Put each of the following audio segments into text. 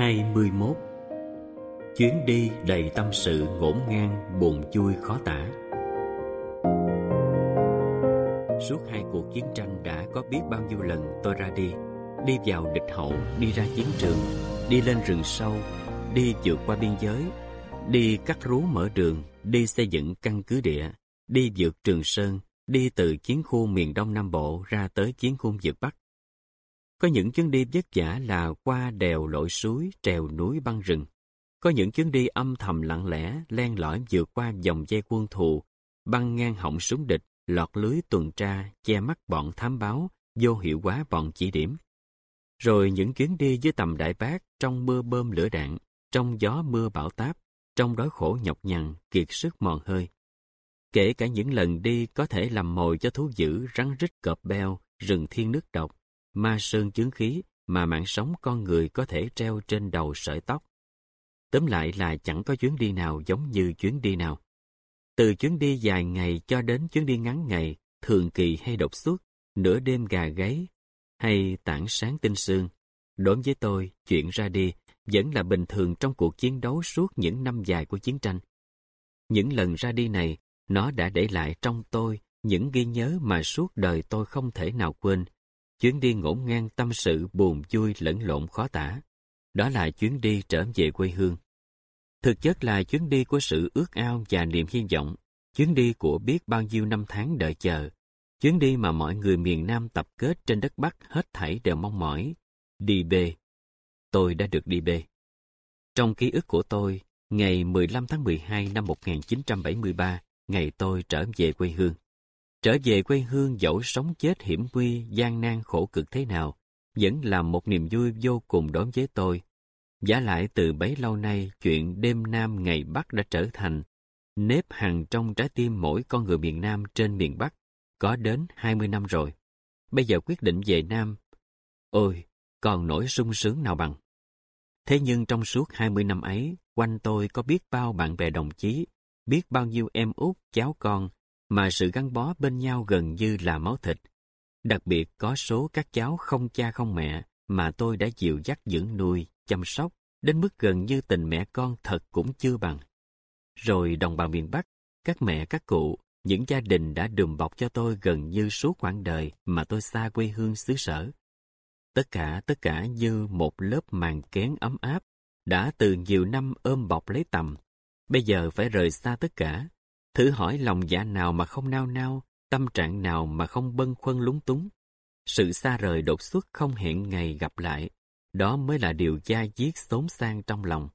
21 Chuyến đi đầy tâm sự ngổn ngang, buồn chui khó tả. Suốt hai cuộc chiến tranh đã có biết bao nhiêu lần tôi ra đi. Đi vào địch hậu, đi ra chiến trường Đi lên rừng sâu, đi vượt qua biên giới Đi cắt rú mở đường, đi xây dựng căn cứ địa Đi vượt Trường Sơn, đi từ chiến khu miền Đông Nam Bộ ra tới chiến khu vượt Bắc có những chuyến đi vất vả là qua đèo lội suối, trèo núi băng rừng. Có những chuyến đi âm thầm lặng lẽ, len lỏi vượt qua dòng dây quân thù, băng ngang họng súng địch, lọt lưới tuần tra, che mắt bọn thám báo, vô hiệu quá bọn chỉ điểm. Rồi những chuyến đi dưới tầm đại bác, trong mưa bơm lửa đạn, trong gió mưa bão táp, trong đói khổ nhọc nhằn, kiệt sức mòn hơi. Kể cả những lần đi có thể làm mồi cho thú dữ, rắn rít cọp beo, rừng thiên nước độc, ma sơn chướng khí mà mạng sống con người có thể treo trên đầu sợi tóc. Tóm lại là chẳng có chuyến đi nào giống như chuyến đi nào. Từ chuyến đi dài ngày cho đến chuyến đi ngắn ngày, thường kỳ hay đột xuất, nửa đêm gà gáy, hay tảng sáng tinh sương. Đối với tôi, chuyện ra đi vẫn là bình thường trong cuộc chiến đấu suốt những năm dài của chiến tranh. Những lần ra đi này, nó đã để lại trong tôi những ghi nhớ mà suốt đời tôi không thể nào quên Chuyến đi ngổn ngang tâm sự buồn vui lẫn lộn khó tả. Đó là chuyến đi trở về quê hương. Thực chất là chuyến đi của sự ước ao và niềm hy vọng, chuyến đi của biết bao nhiêu năm tháng đợi chờ, chuyến đi mà mọi người miền Nam tập kết trên đất Bắc hết thảy đều mong mỏi. Đi bê. Tôi đã được đi bê. Trong ký ức của tôi, ngày 15 tháng 12 năm 1973, ngày tôi trở về quê hương. Trở về quê hương dẫu sống chết hiểm nguy, gian nan khổ cực thế nào, vẫn là một niềm vui vô cùng đối với tôi. Giả lại từ bấy lâu nay, chuyện đêm Nam ngày Bắc đã trở thành nếp hằng trong trái tim mỗi con người miền Nam trên miền Bắc, có đến 20 năm rồi. Bây giờ quyết định về Nam, ôi, còn nỗi sung sướng nào bằng. Thế nhưng trong suốt 20 năm ấy, quanh tôi có biết bao bạn bè đồng chí, biết bao nhiêu em út, cháu con, mà sự gắn bó bên nhau gần như là máu thịt. Đặc biệt có số các cháu không cha không mẹ mà tôi đã dịu dắt dưỡng nuôi, chăm sóc, đến mức gần như tình mẹ con thật cũng chưa bằng. Rồi đồng bào miền Bắc, các mẹ các cụ, những gia đình đã đùm bọc cho tôi gần như suốt quãng đời mà tôi xa quê hương xứ sở. Tất cả tất cả như một lớp màn kén ấm áp, đã từ nhiều năm ôm bọc lấy tầm, bây giờ phải rời xa tất cả, Thử hỏi lòng dạ nào mà không nao nao, tâm trạng nào mà không bâng khuâng lúng túng. Sự xa rời đột xuất không hẹn ngày gặp lại, đó mới là điều da diết xốn sang trong lòng.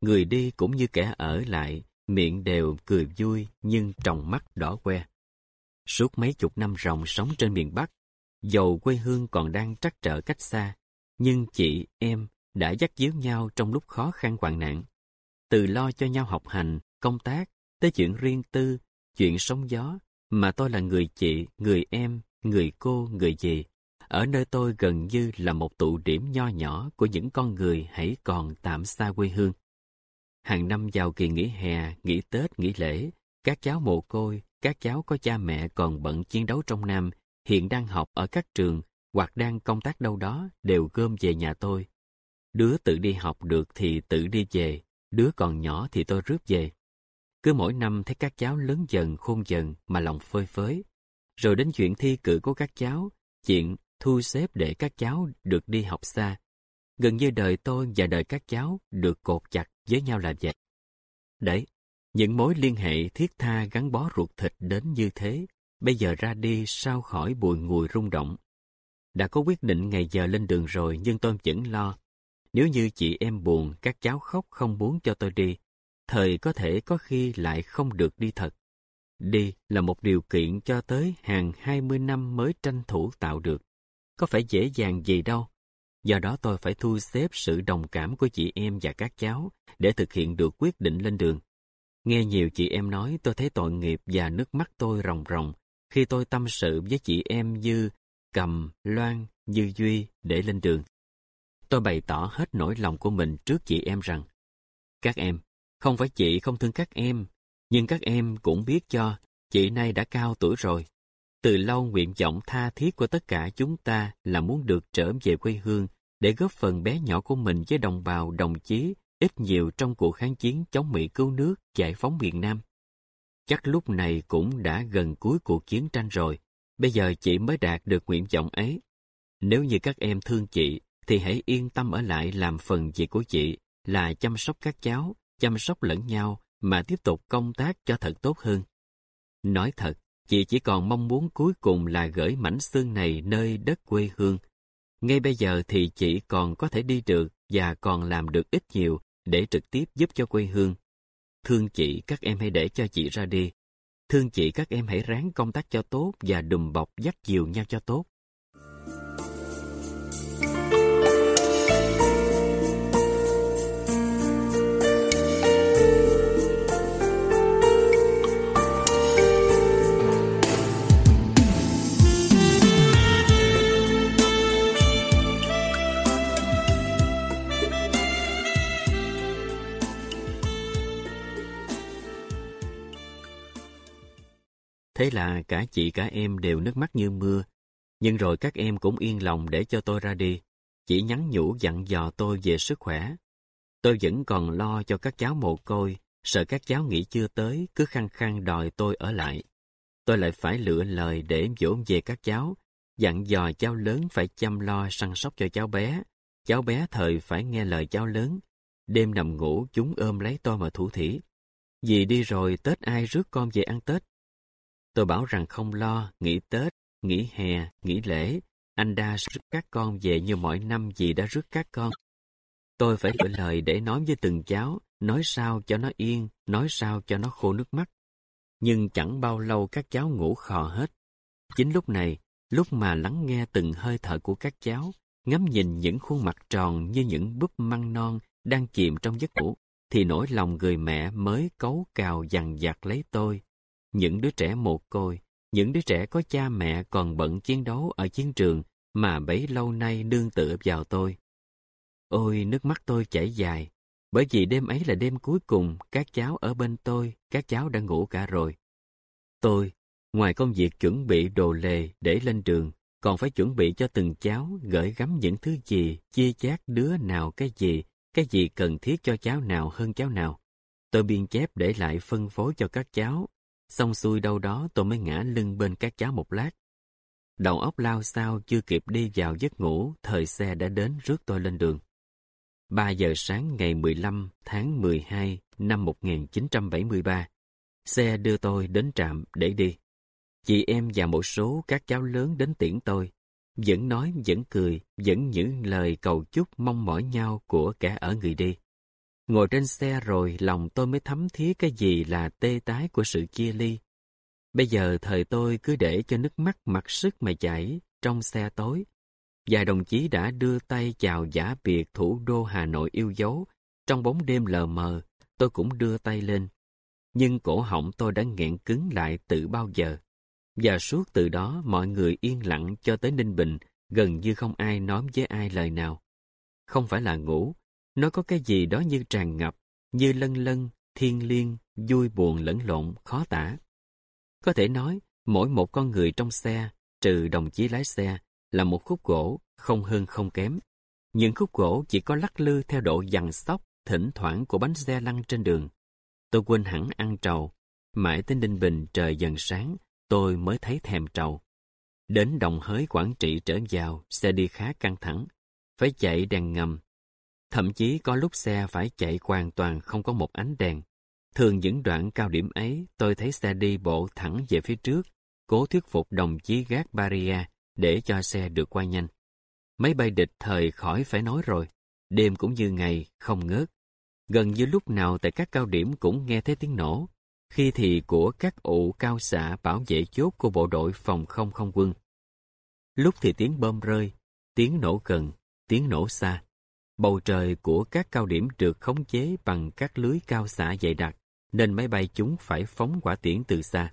Người đi cũng như kẻ ở lại, miệng đều cười vui nhưng tròng mắt đỏ que. Suốt mấy chục năm ròng sống trên miền Bắc, dầu quê hương còn đang trắc trở cách xa, nhưng chị, em đã dắt díu nhau trong lúc khó khăn hoạn nạn. Từ lo cho nhau học hành, công tác, tới chuyện riêng tư, chuyện sóng gió, mà tôi là người chị, người em, người cô, người dì. Ở nơi tôi gần như là một tụ điểm nho nhỏ của những con người hãy còn tạm xa quê hương. Hàng năm vào kỳ nghỉ hè, nghỉ Tết, nghỉ lễ, các cháu mồ côi, các cháu có cha mẹ còn bận chiến đấu trong Nam, hiện đang học ở các trường hoặc đang công tác đâu đó đều gom về nhà tôi. Đứa tự đi học được thì tự đi về, đứa còn nhỏ thì tôi rước về. Cứ mỗi năm thấy các cháu lớn dần khôn dần mà lòng phơi phới. Rồi đến chuyện thi cử của các cháu, chuyện thu xếp để các cháu được đi học xa. Gần như đời tôi và đời các cháu được cột chặt với nhau là vậy. Đấy, những mối liên hệ thiết tha gắn bó ruột thịt đến như thế, bây giờ ra đi sao khỏi bùi ngùi rung động. Đã có quyết định ngày giờ lên đường rồi nhưng tôi vẫn lo. Nếu như chị em buồn, các cháu khóc không muốn cho tôi đi, thời có thể có khi lại không được đi thật. Đi là một điều kiện cho tới hàng 20 năm mới tranh thủ tạo được. Có phải dễ dàng gì đâu. Do đó tôi phải thu xếp sự đồng cảm của chị em và các cháu để thực hiện được quyết định lên đường. Nghe nhiều chị em nói tôi thấy tội nghiệp và nước mắt tôi ròng ròng khi tôi tâm sự với chị em như Cầm, Loan, Như Duy để lên đường. Tôi bày tỏ hết nỗi lòng của mình trước chị em rằng Các em, không phải chị không thương các em, nhưng các em cũng biết cho, chị nay đã cao tuổi rồi. Từ lâu nguyện vọng tha thiết của tất cả chúng ta là muốn được trở về quê hương để góp phần bé nhỏ của mình với đồng bào đồng chí ít nhiều trong cuộc kháng chiến chống Mỹ cứu nước giải phóng miền Nam. Chắc lúc này cũng đã gần cuối cuộc chiến tranh rồi, bây giờ chị mới đạt được nguyện vọng ấy. Nếu như các em thương chị, thì hãy yên tâm ở lại làm phần việc của chị là chăm sóc các cháu, chăm sóc lẫn nhau mà tiếp tục công tác cho thật tốt hơn. Nói thật, chị chỉ còn mong muốn cuối cùng là gửi mảnh xương này nơi đất quê hương. Ngay bây giờ thì chị còn có thể đi được và còn làm được ít nhiều để trực tiếp giúp cho quê hương. Thương chị, các em hãy để cho chị ra đi. Thương chị, các em hãy ráng công tác cho tốt và đùm bọc dắt dìu nhau cho tốt. Thế là cả chị cả em đều nước mắt như mưa. Nhưng rồi các em cũng yên lòng để cho tôi ra đi. Chỉ nhắn nhủ dặn dò tôi về sức khỏe. Tôi vẫn còn lo cho các cháu mồ côi, sợ các cháu nghỉ chưa tới, cứ khăng khăng đòi tôi ở lại. Tôi lại phải lựa lời để dỗ về các cháu, dặn dò cháu lớn phải chăm lo săn sóc cho cháu bé. Cháu bé thời phải nghe lời cháu lớn. Đêm nằm ngủ chúng ôm lấy tôi mà thủ thỉ. vì đi rồi Tết ai rước con về ăn Tết? Tôi bảo rằng không lo, nghỉ Tết, nghỉ hè, nghỉ lễ, anh đa rước các con về như mọi năm dì đã rước các con. Tôi phải gửi lời để nói với từng cháu, nói sao cho nó yên, nói sao cho nó khô nước mắt. Nhưng chẳng bao lâu các cháu ngủ khò hết. Chính lúc này, lúc mà lắng nghe từng hơi thở của các cháu, ngắm nhìn những khuôn mặt tròn như những búp măng non đang chìm trong giấc ngủ, thì nỗi lòng người mẹ mới cấu cào dằn vặt lấy tôi, những đứa trẻ mồ côi, những đứa trẻ có cha mẹ còn bận chiến đấu ở chiến trường mà bấy lâu nay nương tựa vào tôi. Ôi, nước mắt tôi chảy dài, bởi vì đêm ấy là đêm cuối cùng các cháu ở bên tôi, các cháu đã ngủ cả rồi. Tôi, ngoài công việc chuẩn bị đồ lề để lên trường còn phải chuẩn bị cho từng cháu gửi gắm những thứ gì, chia chác đứa nào cái gì, cái gì cần thiết cho cháu nào hơn cháu nào. Tôi biên chép để lại phân phối cho các cháu Xong xuôi đâu đó tôi mới ngã lưng bên các cháu một lát. Đầu óc lao sao chưa kịp đi vào giấc ngủ, thời xe đã đến rước tôi lên đường. 3 giờ sáng ngày 15 tháng 12 năm 1973, xe đưa tôi đến trạm để đi. Chị em và một số các cháu lớn đến tiễn tôi, vẫn nói, vẫn cười, vẫn những lời cầu chúc mong mỏi nhau của kẻ ở người đi. Ngồi trên xe rồi lòng tôi mới thấm thía cái gì là tê tái của sự chia ly. Bây giờ thời tôi cứ để cho nước mắt mặc sức mà chảy trong xe tối. Và đồng chí đã đưa tay chào giả biệt thủ đô Hà Nội yêu dấu. Trong bóng đêm lờ mờ, tôi cũng đưa tay lên. Nhưng cổ họng tôi đã nghẹn cứng lại từ bao giờ. Và suốt từ đó mọi người yên lặng cho tới Ninh Bình, gần như không ai nói với ai lời nào. Không phải là ngủ, nó có cái gì đó như tràn ngập, như lân lân, thiên liêng, vui buồn lẫn lộn, khó tả. Có thể nói, mỗi một con người trong xe, trừ đồng chí lái xe, là một khúc gỗ, không hơn không kém. Những khúc gỗ chỉ có lắc lư theo độ dằn sóc, thỉnh thoảng của bánh xe lăn trên đường. Tôi quên hẳn ăn trầu. Mãi tới Ninh Bình trời dần sáng, tôi mới thấy thèm trầu. Đến đồng hới Quảng Trị trở vào, xe đi khá căng thẳng. Phải chạy đèn ngầm, Thậm chí có lúc xe phải chạy hoàn toàn không có một ánh đèn. Thường những đoạn cao điểm ấy, tôi thấy xe đi bộ thẳng về phía trước, cố thuyết phục đồng chí gác barrier để cho xe được qua nhanh. Máy bay địch thời khỏi phải nói rồi, đêm cũng như ngày, không ngớt. Gần như lúc nào tại các cao điểm cũng nghe thấy tiếng nổ, khi thì của các ụ cao xạ bảo vệ chốt của bộ đội phòng không không quân. Lúc thì tiếng bom rơi, tiếng nổ gần, tiếng nổ xa. Bầu trời của các cao điểm được khống chế bằng các lưới cao xạ dày đặc, nên máy bay chúng phải phóng quả tiễn từ xa.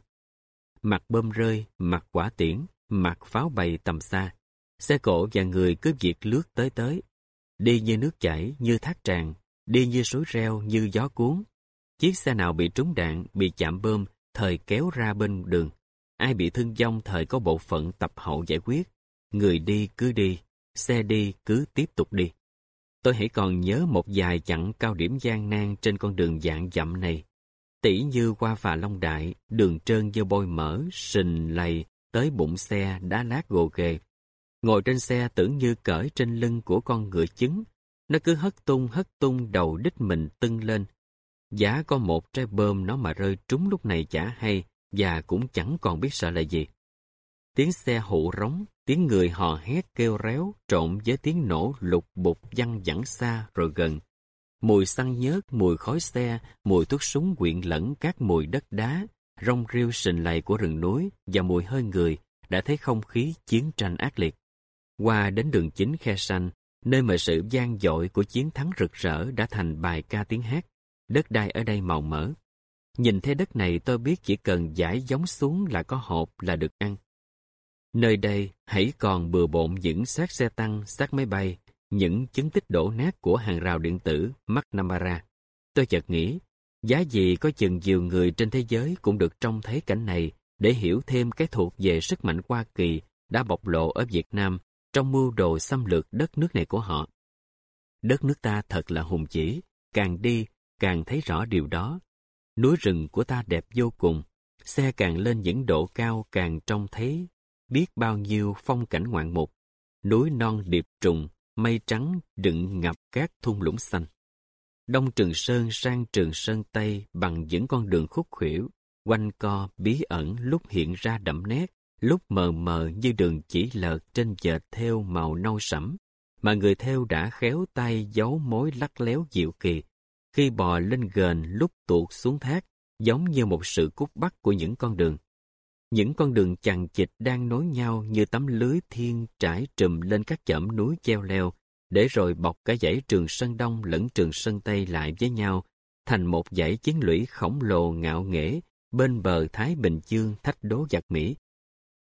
Mặt bơm rơi, mặt quả tiễn, mặt pháo bay tầm xa. Xe cộ và người cứ việc lướt tới tới. Đi như nước chảy, như thác tràn, đi như suối reo, như gió cuốn. Chiếc xe nào bị trúng đạn, bị chạm bơm, thời kéo ra bên đường. Ai bị thương vong thời có bộ phận tập hậu giải quyết. Người đi cứ đi, xe đi cứ tiếp tục đi. Tôi hãy còn nhớ một vài chặng cao điểm gian nan trên con đường dạng dặm này. Tỉ như qua phà Long Đại, đường trơn dơ bôi mỡ, sình lầy, tới bụng xe đá lát gồ ghề. Ngồi trên xe tưởng như cởi trên lưng của con ngựa trứng. Nó cứ hất tung hất tung đầu đích mình tưng lên. Giá có một trái bơm nó mà rơi trúng lúc này chả hay và cũng chẳng còn biết sợ là gì. Tiếng xe hụ rống, tiếng người hò hét kêu réo trộn với tiếng nổ lục bục văng vẳng xa rồi gần. Mùi xăng nhớt, mùi khói xe, mùi thuốc súng quyện lẫn các mùi đất đá, rong rêu sình lầy của rừng núi và mùi hơi người đã thấy không khí chiến tranh ác liệt. Qua đến đường chính khe xanh, nơi mà sự gian dội của chiến thắng rực rỡ đã thành bài ca tiếng hát. Đất đai ở đây màu mỡ. Nhìn thấy đất này tôi biết chỉ cần giải giống xuống là có hộp là được ăn. Nơi đây hãy còn bừa bộn những xác xe tăng, xác máy bay, những chứng tích đổ nát của hàng rào điện tử McNamara. Tôi chợt nghĩ, giá gì có chừng nhiều người trên thế giới cũng được trông thấy cảnh này để hiểu thêm cái thuộc về sức mạnh Hoa Kỳ đã bộc lộ ở Việt Nam trong mưu đồ xâm lược đất nước này của họ. Đất nước ta thật là hùng chỉ, càng đi càng thấy rõ điều đó. Núi rừng của ta đẹp vô cùng, xe càng lên những độ cao càng trông thấy biết bao nhiêu phong cảnh ngoạn mục, núi non điệp trùng, mây trắng đựng ngập các thung lũng xanh. Đông Trường Sơn sang Trường Sơn Tây bằng những con đường khúc khuỷu, quanh co bí ẩn lúc hiện ra đậm nét, lúc mờ mờ như đường chỉ lợt trên dệt theo màu nâu sẫm, mà người theo đã khéo tay giấu mối lắc léo dịu kỳ. Khi bò lên gền lúc tuột xuống thác, giống như một sự cút bắt của những con đường. Những con đường chằng chịt đang nối nhau như tấm lưới thiên trải trùm lên các chẩm núi treo leo, để rồi bọc cả dãy trường Sơn Đông lẫn trường Sơn Tây lại với nhau, thành một dãy chiến lũy khổng lồ ngạo nghễ bên bờ Thái Bình Dương thách đố giặc Mỹ.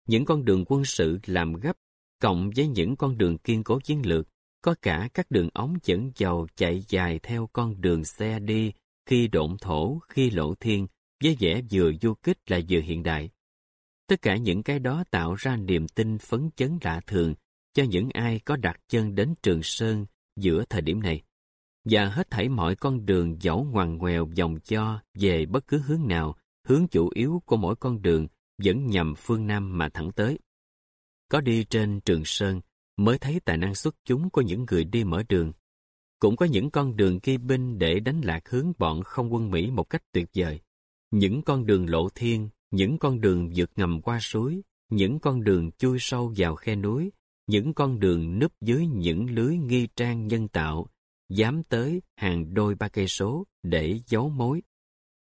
Những con đường quân sự làm gấp, cộng với những con đường kiên cố chiến lược, có cả các đường ống dẫn dầu chạy dài theo con đường xe đi, khi độn thổ, khi lộ thiên, với vẻ vừa du kích lại vừa hiện đại. Tất cả những cái đó tạo ra niềm tin phấn chấn lạ thường cho những ai có đặt chân đến Trường Sơn giữa thời điểm này. Và hết thảy mọi con đường dẫu ngoằn ngoèo vòng cho về bất cứ hướng nào, hướng chủ yếu của mỗi con đường vẫn nhằm phương Nam mà thẳng tới. Có đi trên Trường Sơn mới thấy tài năng xuất chúng của những người đi mở đường. Cũng có những con đường ghi binh để đánh lạc hướng bọn không quân Mỹ một cách tuyệt vời. Những con đường lộ thiên những con đường vượt ngầm qua suối, những con đường chui sâu vào khe núi, những con đường núp dưới những lưới nghi trang nhân tạo, dám tới hàng đôi ba cây số để giấu mối.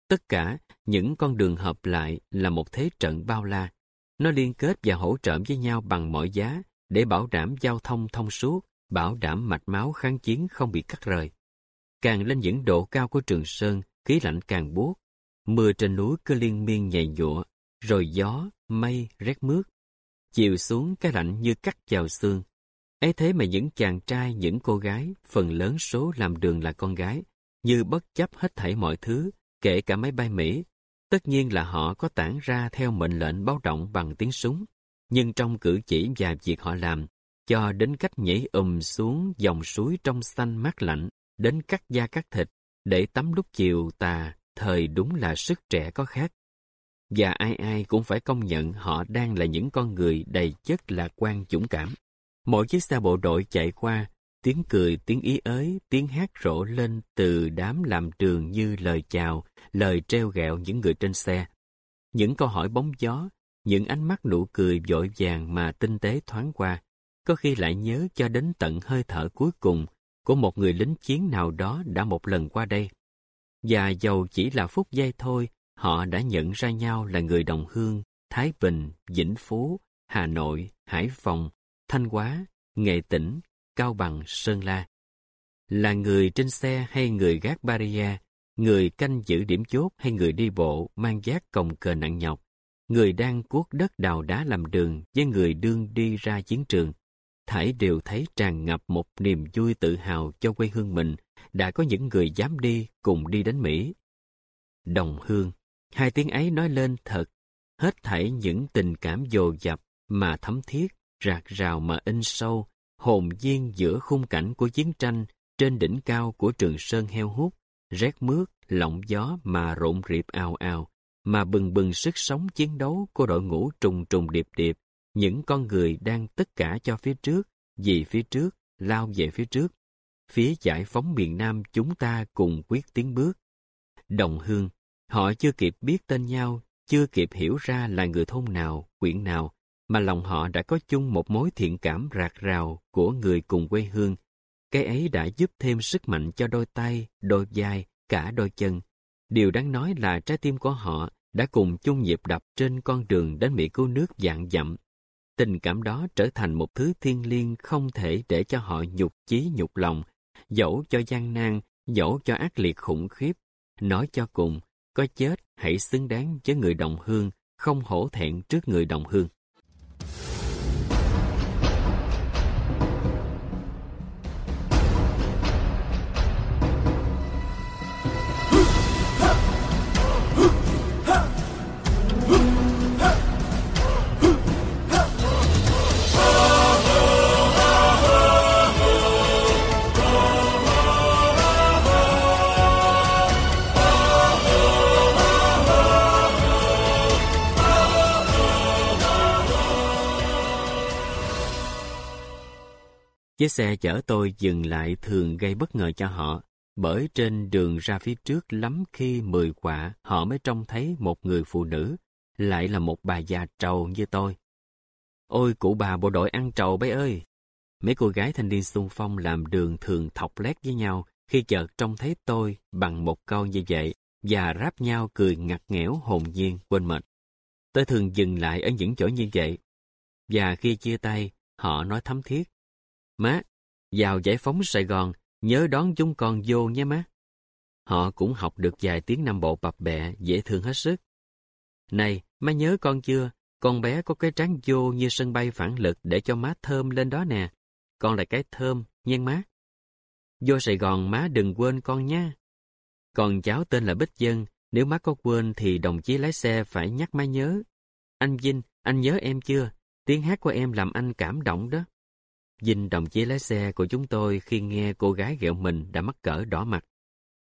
Tất cả những con đường hợp lại là một thế trận bao la. Nó liên kết và hỗ trợ với nhau bằng mọi giá để bảo đảm giao thông thông suốt, bảo đảm mạch máu kháng chiến không bị cắt rời. Càng lên những độ cao của Trường Sơn, khí lạnh càng buốt, Mưa trên núi cứ liên miên nhầy nhụa, rồi gió, mây, rét mướt. Chiều xuống cái lạnh như cắt vào xương. ấy thế mà những chàng trai, những cô gái, phần lớn số làm đường là con gái, như bất chấp hết thảy mọi thứ, kể cả máy bay Mỹ. Tất nhiên là họ có tản ra theo mệnh lệnh báo động bằng tiếng súng, nhưng trong cử chỉ và việc họ làm, cho đến cách nhảy ùm xuống dòng suối trong xanh mát lạnh, đến cắt da cắt thịt, để tắm lúc chiều tà thời đúng là sức trẻ có khác. Và ai ai cũng phải công nhận họ đang là những con người đầy chất lạc quan dũng cảm. Mỗi chiếc xe bộ đội chạy qua, tiếng cười, tiếng ý ới, tiếng hát rộ lên từ đám làm trường như lời chào, lời treo gẹo những người trên xe. Những câu hỏi bóng gió, những ánh mắt nụ cười vội vàng mà tinh tế thoáng qua, có khi lại nhớ cho đến tận hơi thở cuối cùng của một người lính chiến nào đó đã một lần qua đây. Và dầu chỉ là phút giây thôi, họ đã nhận ra nhau là người đồng hương, Thái Bình, Vĩnh Phú, Hà Nội, Hải Phòng, Thanh Hóa, Nghệ Tĩnh, Cao Bằng, Sơn La. Là người trên xe hay người gác barrier, người canh giữ điểm chốt hay người đi bộ mang giác cồng cờ nặng nhọc, người đang cuốc đất đào đá làm đường với người đương đi ra chiến trường, thải đều thấy tràn ngập một niềm vui tự hào cho quê hương mình đã có những người dám đi cùng đi đến Mỹ. Đồng hương, hai tiếng ấy nói lên thật, hết thảy những tình cảm dồ dập mà thấm thiết, rạc rào mà in sâu, hồn nhiên giữa khung cảnh của chiến tranh trên đỉnh cao của trường sơn heo hút, rét mướt, lộng gió mà rộn rịp ào ào, mà bừng bừng sức sống chiến đấu của đội ngũ trùng trùng điệp điệp, những con người đang tất cả cho phía trước, vì phía trước, lao về phía trước. Phía giải phóng miền Nam chúng ta cùng quyết tiến bước. Đồng hương, họ chưa kịp biết tên nhau, chưa kịp hiểu ra là người thôn nào, quyện nào, mà lòng họ đã có chung một mối thiện cảm rạc rào của người cùng quê hương. Cái ấy đã giúp thêm sức mạnh cho đôi tay, đôi vai, cả đôi chân. Điều đáng nói là trái tim của họ đã cùng chung nhịp đập trên con đường đến Mỹ cứu nước dạng dặm. Tình cảm đó trở thành một thứ thiên liêng không thể để cho họ nhục chí nhục lòng, dẫu cho gian nan, dẫu cho ác liệt khủng khiếp. Nói cho cùng, có chết hãy xứng đáng với người đồng hương, không hổ thẹn trước người đồng hương. Chiếc xe chở tôi dừng lại thường gây bất ngờ cho họ, bởi trên đường ra phía trước lắm khi mười quả họ mới trông thấy một người phụ nữ, lại là một bà già trầu như tôi. Ôi cụ bà bộ đội ăn trầu bấy ơi! Mấy cô gái thanh niên xung phong làm đường thường thọc lét với nhau khi chợt trông thấy tôi bằng một câu như vậy và ráp nhau cười ngặt nghẽo hồn nhiên quên mệt. Tôi thường dừng lại ở những chỗ như vậy. Và khi chia tay, họ nói thấm thiết. Má, vào giải phóng Sài Gòn, nhớ đón chúng con vô nhé má. Họ cũng học được vài tiếng Nam Bộ bập bẹ, dễ thương hết sức. Này, má nhớ con chưa? Con bé có cái trán vô như sân bay phản lực để cho má thơm lên đó nè. Con là cái thơm, nhen má. Vô Sài Gòn má đừng quên con nha. Còn cháu tên là Bích Dân, nếu má có quên thì đồng chí lái xe phải nhắc má nhớ. Anh Vinh, anh nhớ em chưa? Tiếng hát của em làm anh cảm động đó. Dinh đồng chí lái xe của chúng tôi khi nghe cô gái ghẹo mình đã mắc cỡ đỏ mặt.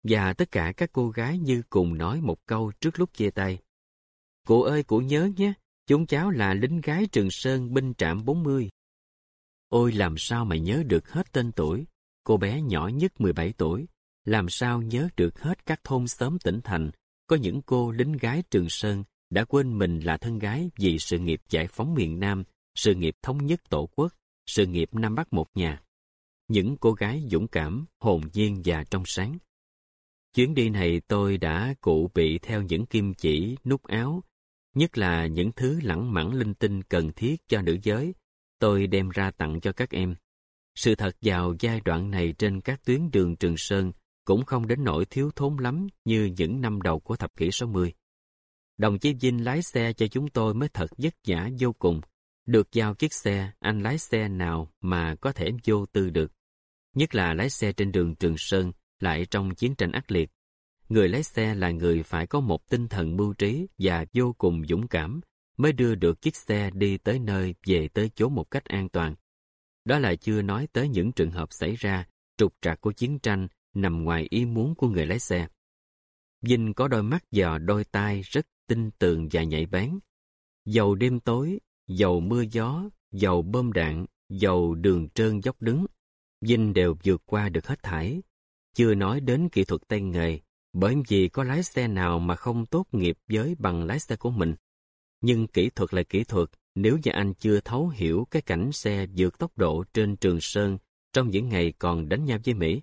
Và tất cả các cô gái như cùng nói một câu trước lúc chia tay. Cụ ơi, cụ nhớ nhé, chúng cháu là lính gái Trường Sơn binh trạm 40. Ôi làm sao mà nhớ được hết tên tuổi, cô bé nhỏ nhất 17 tuổi, làm sao nhớ được hết các thôn xóm tỉnh thành, có những cô lính gái Trường Sơn đã quên mình là thân gái vì sự nghiệp giải phóng miền Nam, sự nghiệp thống nhất tổ quốc, sự nghiệp Nam Bắc một nhà. Những cô gái dũng cảm, hồn nhiên và trong sáng. Chuyến đi này tôi đã cụ bị theo những kim chỉ, nút áo, nhất là những thứ lẳng mẳng linh tinh cần thiết cho nữ giới, tôi đem ra tặng cho các em. Sự thật vào giai đoạn này trên các tuyến đường Trường Sơn cũng không đến nỗi thiếu thốn lắm như những năm đầu của thập kỷ 60. Đồng chí Vinh lái xe cho chúng tôi mới thật vất vả vô cùng. Được giao chiếc xe, anh lái xe nào mà có thể vô tư được. Nhất là lái xe trên đường Trường Sơn, lại trong chiến tranh ác liệt. Người lái xe là người phải có một tinh thần mưu trí và vô cùng dũng cảm mới đưa được chiếc xe đi tới nơi về tới chỗ một cách an toàn. Đó là chưa nói tới những trường hợp xảy ra trục trặc của chiến tranh nằm ngoài ý muốn của người lái xe. Vinh có đôi mắt và đôi tai rất tinh tường và nhạy bén. Dầu đêm tối, dầu mưa gió, dầu bơm đạn, dầu đường trơn dốc đứng, Vinh đều vượt qua được hết thảy. Chưa nói đến kỹ thuật tay nghề, bởi vì có lái xe nào mà không tốt nghiệp với bằng lái xe của mình. Nhưng kỹ thuật là kỹ thuật, nếu như anh chưa thấu hiểu cái cảnh xe vượt tốc độ trên Trường Sơn trong những ngày còn đánh nhau với Mỹ.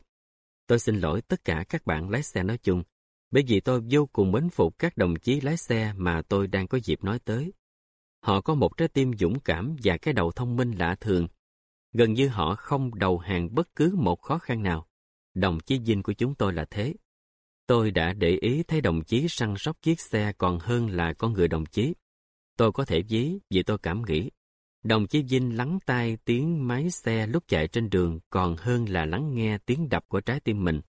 Tôi xin lỗi tất cả các bạn lái xe nói chung, bởi vì tôi vô cùng mến phục các đồng chí lái xe mà tôi đang có dịp nói tới. Họ có một trái tim dũng cảm và cái đầu thông minh lạ thường. Gần như họ không đầu hàng bất cứ một khó khăn nào. Đồng chí Vinh của chúng tôi là thế. Tôi đã để ý thấy đồng chí săn sóc chiếc xe còn hơn là con người đồng chí. Tôi có thể ví vì tôi cảm nghĩ. Đồng chí Vinh lắng tai tiếng máy xe lúc chạy trên đường còn hơn là lắng nghe tiếng đập của trái tim mình.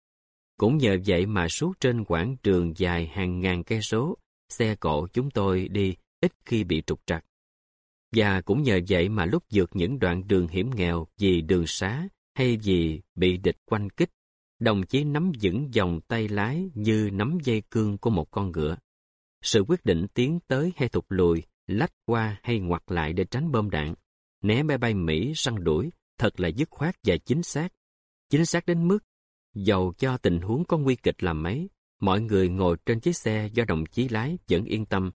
Cũng nhờ vậy mà suốt trên quãng trường dài hàng ngàn cây số, xe cộ chúng tôi đi ít khi bị trục trặc. Và cũng nhờ vậy mà lúc vượt những đoạn đường hiểm nghèo vì đường xá hay vì bị địch quanh kích, đồng chí nắm vững dòng tay lái như nắm dây cương của một con ngựa. Sự quyết định tiến tới hay thụt lùi, lách qua hay ngoặt lại để tránh bom đạn, né máy bay Mỹ săn đuổi, thật là dứt khoát và chính xác. Chính xác đến mức, dầu cho tình huống có nguy kịch làm mấy, mọi người ngồi trên chiếc xe do đồng chí lái vẫn yên tâm,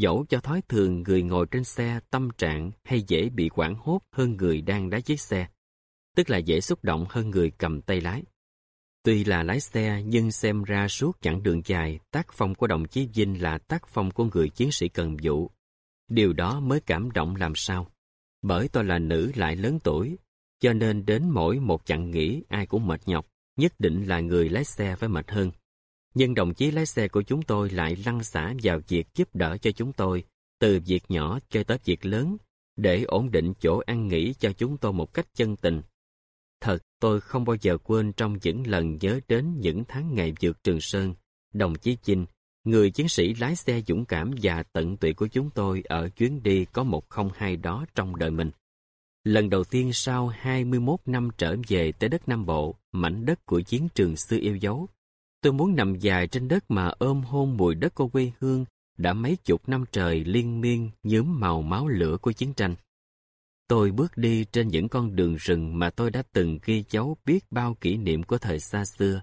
dẫu cho thói thường người ngồi trên xe tâm trạng hay dễ bị quảng hốt hơn người đang lái chiếc xe, tức là dễ xúc động hơn người cầm tay lái. Tuy là lái xe nhưng xem ra suốt chặng đường dài, tác phong của đồng chí Vinh là tác phong của người chiến sĩ cần vụ. Điều đó mới cảm động làm sao. Bởi tôi là nữ lại lớn tuổi, cho nên đến mỗi một chặng nghỉ ai cũng mệt nhọc, nhất định là người lái xe phải mệt hơn. Nhưng đồng chí lái xe của chúng tôi lại lăn xả vào việc giúp đỡ cho chúng tôi, từ việc nhỏ cho tới việc lớn, để ổn định chỗ ăn nghỉ cho chúng tôi một cách chân tình. Thật, tôi không bao giờ quên trong những lần nhớ đến những tháng ngày vượt Trường Sơn, đồng chí Chinh, người chiến sĩ lái xe dũng cảm và tận tụy của chúng tôi ở chuyến đi có một không hai đó trong đời mình. Lần đầu tiên sau 21 năm trở về tới đất Nam Bộ, mảnh đất của chiến trường xưa yêu dấu, tôi muốn nằm dài trên đất mà ôm hôn mùi đất của quê hương đã mấy chục năm trời liên miên nhuốm màu máu lửa của chiến tranh. Tôi bước đi trên những con đường rừng mà tôi đã từng ghi dấu biết bao kỷ niệm của thời xa xưa.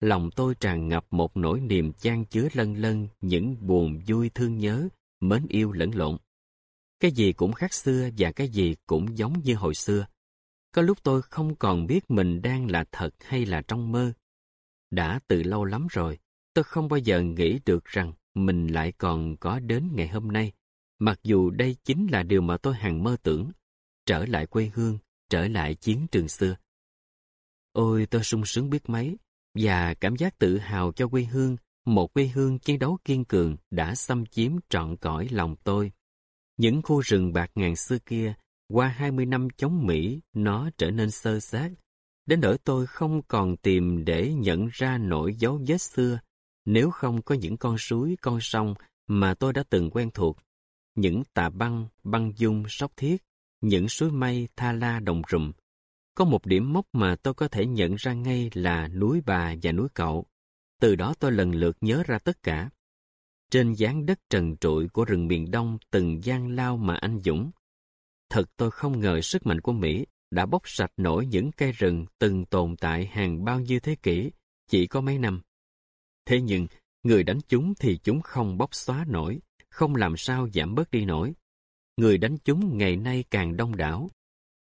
Lòng tôi tràn ngập một nỗi niềm chan chứa lân lân những buồn vui thương nhớ, mến yêu lẫn lộn. Cái gì cũng khác xưa và cái gì cũng giống như hồi xưa. Có lúc tôi không còn biết mình đang là thật hay là trong mơ. Đã từ lâu lắm rồi, tôi không bao giờ nghĩ được rằng mình lại còn có đến ngày hôm nay, mặc dù đây chính là điều mà tôi hằng mơ tưởng trở lại quê hương, trở lại chiến trường xưa. Ôi tôi sung sướng biết mấy, và cảm giác tự hào cho quê hương, một quê hương chiến đấu kiên cường đã xâm chiếm trọn cõi lòng tôi. Những khu rừng bạc ngàn xưa kia, qua 20 năm chống Mỹ, nó trở nên sơ xác. Đến nỗi tôi không còn tìm để nhận ra nổi dấu vết xưa, nếu không có những con suối, con sông mà tôi đã từng quen thuộc. Những tà băng, băng dung, sóc thiết, những suối mây tha la đồng rùm. Có một điểm mốc mà tôi có thể nhận ra ngay là núi bà và núi cậu. Từ đó tôi lần lượt nhớ ra tất cả. Trên dáng đất trần trụi của rừng miền Đông từng gian lao mà anh dũng. Thật tôi không ngờ sức mạnh của Mỹ đã bóc sạch nổi những cây rừng từng tồn tại hàng bao nhiêu thế kỷ, chỉ có mấy năm. Thế nhưng, người đánh chúng thì chúng không bóc xóa nổi, không làm sao giảm bớt đi nổi người đánh chúng ngày nay càng đông đảo.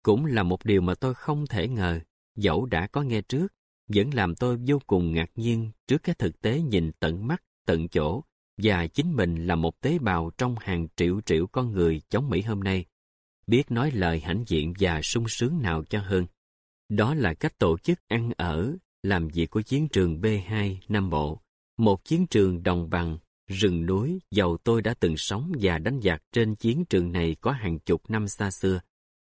Cũng là một điều mà tôi không thể ngờ, dẫu đã có nghe trước, vẫn làm tôi vô cùng ngạc nhiên trước cái thực tế nhìn tận mắt, tận chỗ, và chính mình là một tế bào trong hàng triệu triệu con người chống Mỹ hôm nay, biết nói lời hãnh diện và sung sướng nào cho hơn. Đó là cách tổ chức ăn ở, làm việc của chiến trường B2 Nam Bộ, một chiến trường đồng bằng Rừng núi, giàu. tôi đã từng sống và đánh giặc trên chiến trường này có hàng chục năm xa xưa.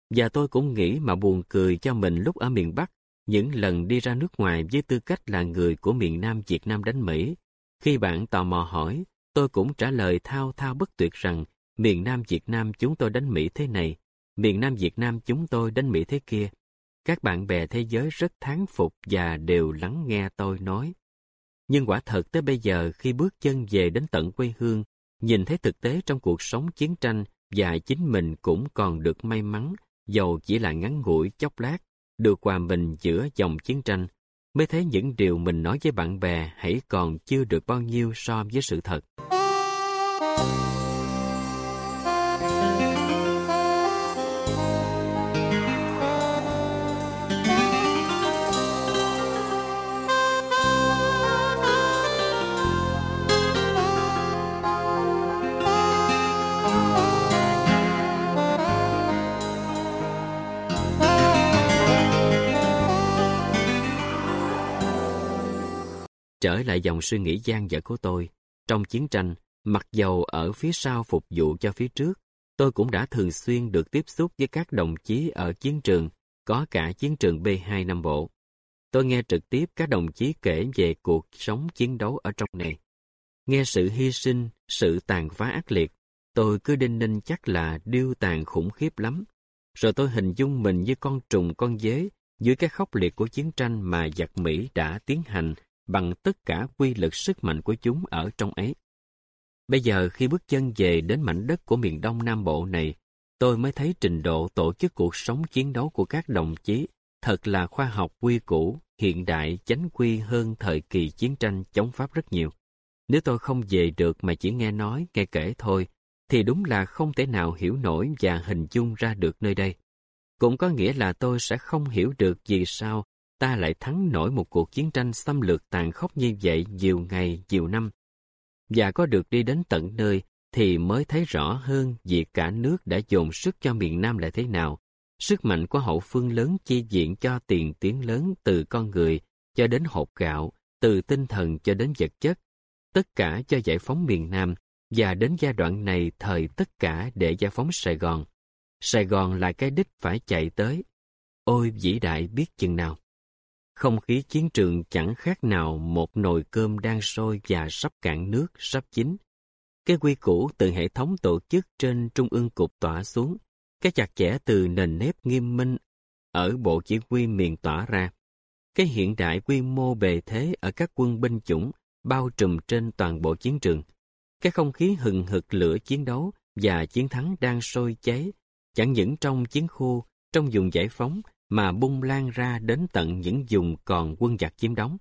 Và tôi cũng nghĩ mà buồn cười cho mình lúc ở miền Bắc, những lần đi ra nước ngoài với tư cách là người của miền Nam Việt Nam đánh Mỹ. Khi bạn tò mò hỏi, tôi cũng trả lời thao thao bất tuyệt rằng miền Nam Việt Nam chúng tôi đánh Mỹ thế này, miền Nam Việt Nam chúng tôi đánh Mỹ thế kia. Các bạn bè thế giới rất thán phục và đều lắng nghe tôi nói. Nhưng quả thật tới bây giờ khi bước chân về đến tận quê hương, nhìn thấy thực tế trong cuộc sống chiến tranh và chính mình cũng còn được may mắn, dầu chỉ là ngắn ngủi chốc lát, được hòa mình giữa dòng chiến tranh, mới thấy những điều mình nói với bạn bè hãy còn chưa được bao nhiêu so với sự thật. Trở lại dòng suy nghĩ gian dở của tôi, trong chiến tranh, mặc dầu ở phía sau phục vụ cho phía trước, tôi cũng đã thường xuyên được tiếp xúc với các đồng chí ở chiến trường, có cả chiến trường B2 Nam Bộ. Tôi nghe trực tiếp các đồng chí kể về cuộc sống chiến đấu ở trong này. Nghe sự hy sinh, sự tàn phá ác liệt, tôi cứ đinh ninh chắc là điêu tàn khủng khiếp lắm. Rồi tôi hình dung mình như con trùng con dế dưới cái khốc liệt của chiến tranh mà giặc Mỹ đã tiến hành bằng tất cả quy lực sức mạnh của chúng ở trong ấy. Bây giờ khi bước chân về đến mảnh đất của miền Đông Nam Bộ này, tôi mới thấy trình độ tổ chức cuộc sống chiến đấu của các đồng chí thật là khoa học quy củ, hiện đại, chánh quy hơn thời kỳ chiến tranh chống Pháp rất nhiều. Nếu tôi không về được mà chỉ nghe nói, nghe kể thôi, thì đúng là không thể nào hiểu nổi và hình dung ra được nơi đây. Cũng có nghĩa là tôi sẽ không hiểu được vì sao ta lại thắng nổi một cuộc chiến tranh xâm lược tàn khốc như vậy nhiều ngày, nhiều năm. Và có được đi đến tận nơi thì mới thấy rõ hơn việc cả nước đã dồn sức cho miền Nam là thế nào. Sức mạnh của hậu phương lớn chi diện cho tiền tiến lớn từ con người cho đến hộp gạo, từ tinh thần cho đến vật chất. Tất cả cho giải phóng miền Nam và đến giai đoạn này thời tất cả để giải phóng Sài Gòn. Sài Gòn là cái đích phải chạy tới. Ôi vĩ đại biết chừng nào. Không khí chiến trường chẳng khác nào một nồi cơm đang sôi và sắp cạn nước, sắp chín. Cái quy củ từ hệ thống tổ chức trên trung ương cục tỏa xuống, cái chặt chẽ từ nền nếp nghiêm minh ở bộ chỉ huy miền tỏa ra. Cái hiện đại quy mô bề thế ở các quân binh chủng bao trùm trên toàn bộ chiến trường. Cái không khí hừng hực lửa chiến đấu và chiến thắng đang sôi cháy, chẳng những trong chiến khu, trong vùng giải phóng mà bung lan ra đến tận những vùng còn quân giặc chiếm đóng.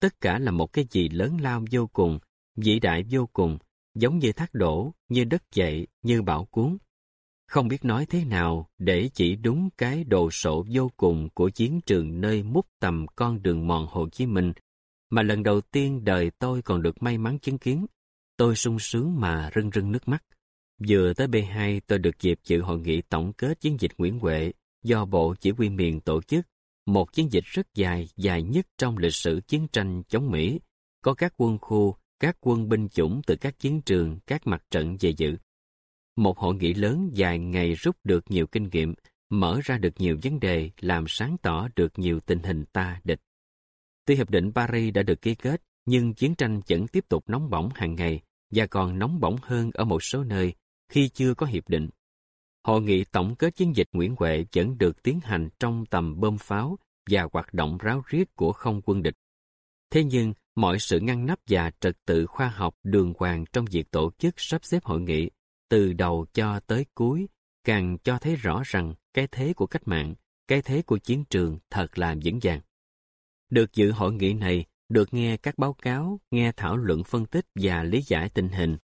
Tất cả là một cái gì lớn lao vô cùng, vĩ đại vô cùng, giống như thác đổ, như đất dậy, như bão cuốn. Không biết nói thế nào để chỉ đúng cái đồ sộ vô cùng của chiến trường nơi mút tầm con đường mòn Hồ Chí Minh mà lần đầu tiên đời tôi còn được may mắn chứng kiến. Tôi sung sướng mà rưng rưng nước mắt. Vừa tới B2 tôi được dịp dự hội nghị tổng kết chiến dịch Nguyễn Huệ do Bộ Chỉ huy miền tổ chức, một chiến dịch rất dài, dài nhất trong lịch sử chiến tranh chống Mỹ, có các quân khu, các quân binh chủng từ các chiến trường, các mặt trận về dự. Một hội nghị lớn dài ngày rút được nhiều kinh nghiệm, mở ra được nhiều vấn đề, làm sáng tỏ được nhiều tình hình ta địch. Tuy Hiệp định Paris đã được ký kết, nhưng chiến tranh vẫn tiếp tục nóng bỏng hàng ngày và còn nóng bỏng hơn ở một số nơi khi chưa có hiệp định. Hội nghị tổng kết chiến dịch Nguyễn Huệ vẫn được tiến hành trong tầm bơm pháo và hoạt động ráo riết của không quân địch. Thế nhưng, mọi sự ngăn nắp và trật tự khoa học đường hoàng trong việc tổ chức sắp xếp hội nghị, từ đầu cho tới cuối, càng cho thấy rõ rằng cái thế của cách mạng, cái thế của chiến trường thật là vững vàng. Được dự hội nghị này, được nghe các báo cáo, nghe thảo luận phân tích và lý giải tình hình.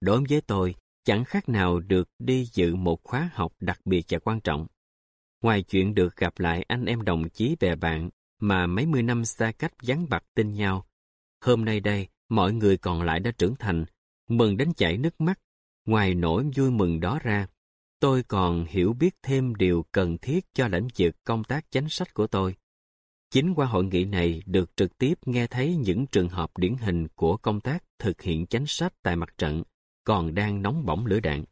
Đối với tôi, chẳng khác nào được đi dự một khóa học đặc biệt và quan trọng. Ngoài chuyện được gặp lại anh em đồng chí bè bạn mà mấy mươi năm xa cách vắng bặt tin nhau, hôm nay đây mọi người còn lại đã trưởng thành, mừng đến chảy nước mắt. Ngoài nỗi vui mừng đó ra, tôi còn hiểu biết thêm điều cần thiết cho lãnh vực công tác chánh sách của tôi. Chính qua hội nghị này được trực tiếp nghe thấy những trường hợp điển hình của công tác thực hiện chánh sách tại mặt trận còn đang nóng bỏng lửa đạn.